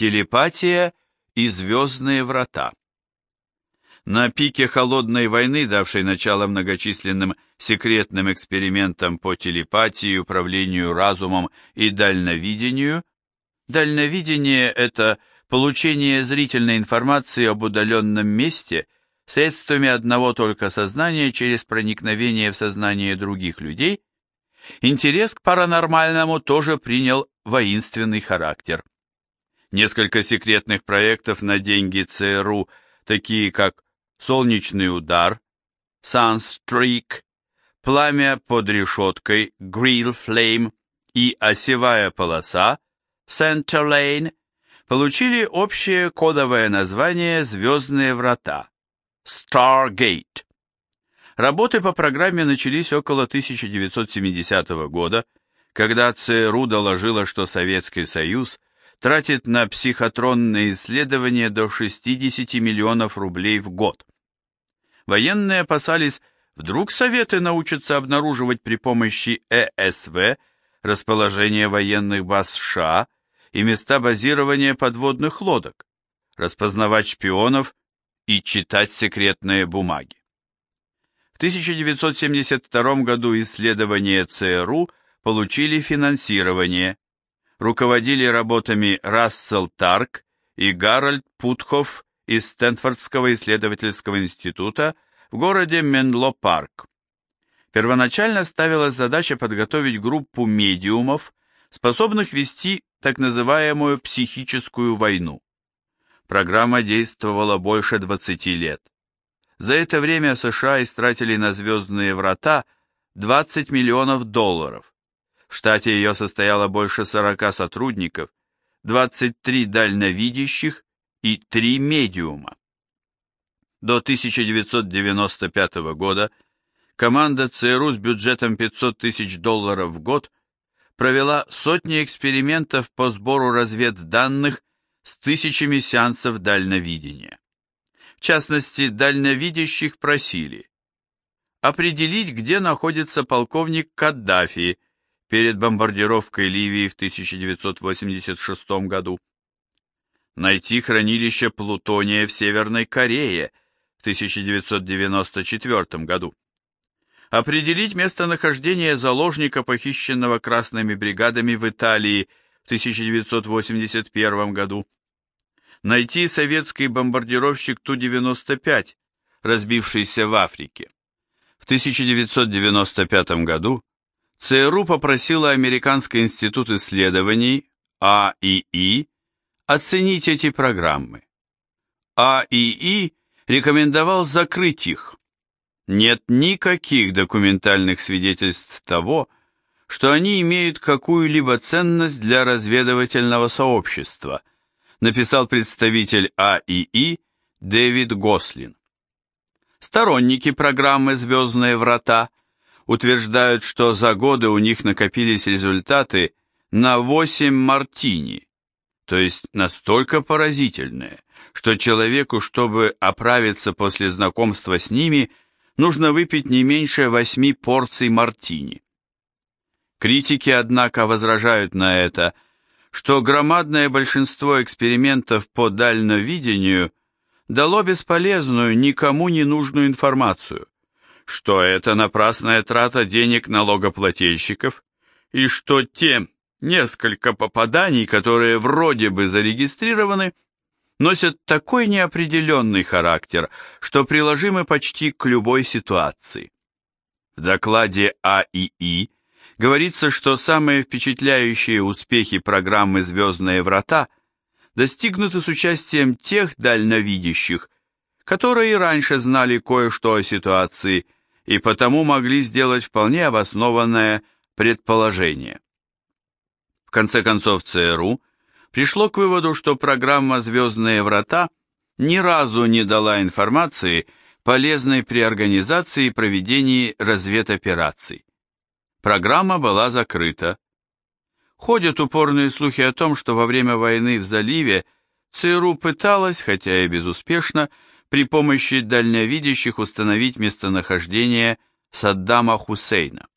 Телепатия и звездные врата. На пике холодной войны, давшей начало многочисленным секретным экспериментам по телепатии, управлению разумом и дальновидению, дальновидение – это получение зрительной информации об удаленном месте средствами одного только сознания через проникновение в сознание других людей, интерес к паранормальному тоже принял воинственный характер. Несколько секретных проектов на деньги ЦРУ, такие как «Солнечный удар», «Sunstreak», «Пламя под решеткой», «Grill Flame» и «Осевая полоса», «Center Lane», получили общее кодовое название «Звездные врата» Stargate. Работы по программе начались около 1970 года, когда ЦРУ доложила, что Советский Союз тратит на психотронные исследования до 60 миллионов рублей в год. Военные опасались, вдруг Советы научатся обнаруживать при помощи ЭСВ расположение военных баз США и места базирования подводных лодок, распознавать шпионов и читать секретные бумаги. В 1972 году исследования ЦРУ получили финансирование, руководили работами Рассел Тарк и Гарольд Путхоф из Стэнфордского исследовательского института в городе Менло-Парк. Первоначально ставилась задача подготовить группу медиумов, способных вести так называемую психическую войну. Программа действовала больше 20 лет. За это время США истратили на «Звездные врата» 20 миллионов долларов. В штате ее состояло больше 40 сотрудников, 23 дальновидящих и 3 медиума. До 1995 года команда ЦРУ с бюджетом 500 тысяч долларов в год провела сотни экспериментов по сбору разведданных с тысячами сеансов дальновидения. В частности, дальновидящих просили определить, где находится полковник Каддафи перед бомбардировкой Ливии в 1986 году, найти хранилище плутония в Северной Корее в 1994 году, определить местонахождение заложника, похищенного красными бригадами в Италии в 1981 году, найти советский бомбардировщик Ту-95, разбившийся в Африке. В 1995 году ЦРУ попросила Американский институт исследований АИИ оценить эти программы. АИИ рекомендовал закрыть их, нет никаких документальных свидетельств того, что они имеют какую-либо ценность для разведывательного сообщества, написал представитель АИИ Дэвид Гослин. Сторонники программы «Звездные врата» утверждают, что за годы у них накопились результаты на 8 мартини, то есть настолько поразительные, что человеку, чтобы оправиться после знакомства с ними, нужно выпить не меньше восьми порций мартини. Критики, однако, возражают на это, что громадное большинство экспериментов по дальновидению дало бесполезную, никому не нужную информацию, что это напрасная трата денег налогоплательщиков, и что те несколько попаданий, которые вроде бы зарегистрированы, носят такой неопределенный характер, что приложимы почти к любой ситуации. В докладе АИИ говорится, что самые впечатляющие успехи программы «Звездные врата» достигнуты с участием тех дальновидящих, которые раньше знали кое-что о ситуации и потому могли сделать вполне обоснованное предположение. В конце концов ЦРУ пришло к выводу, что программа «Звездные врата» ни разу не дала информации, полезной при организации и проведении разведопераций. Программа была закрыта. Ходят упорные слухи о том, что во время войны в заливе ЦРУ пыталась, хотя и безуспешно, при помощи дальновидящих установить местонахождение Саддама Хусейна.